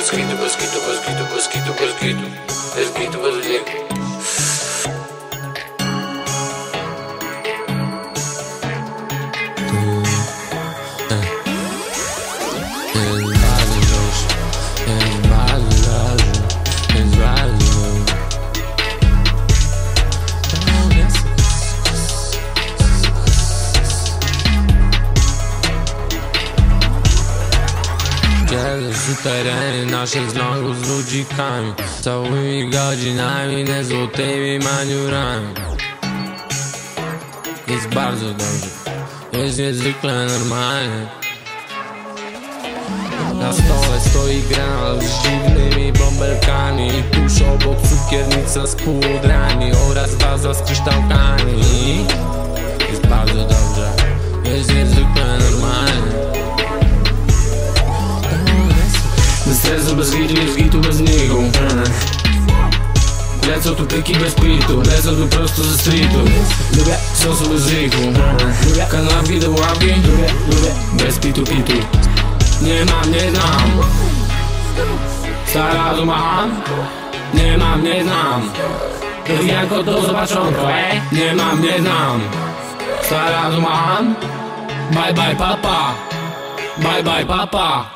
bez kitu, bez kitu, bez kitu, bez kitu, bez kitu, Dzielę sutereny naszych zlągów z ludzikami. Całymi godzinami, nie złotymi maniurami. Jest bardzo dobrze, jest niezwykle normalnie. Na stole stoi granat z dziwnymi bąbelkami. I tuż obok cukiernica z pudrami Oraz waza z kryształkami Stresu, bez hitu, bez gitu, bez niku Lecą tu pyki bez pitu Lecą tu prosto ze streetu. Sosu bez riku Kanapki do łapki Bez pitu pitu. Nie mam, nie znam. Stara dumacham Nie mam, nie znam. Jako to zobaczonko, ej Nie mam, nie znam. Stara dumacham Bye bye papa. Bye bye papa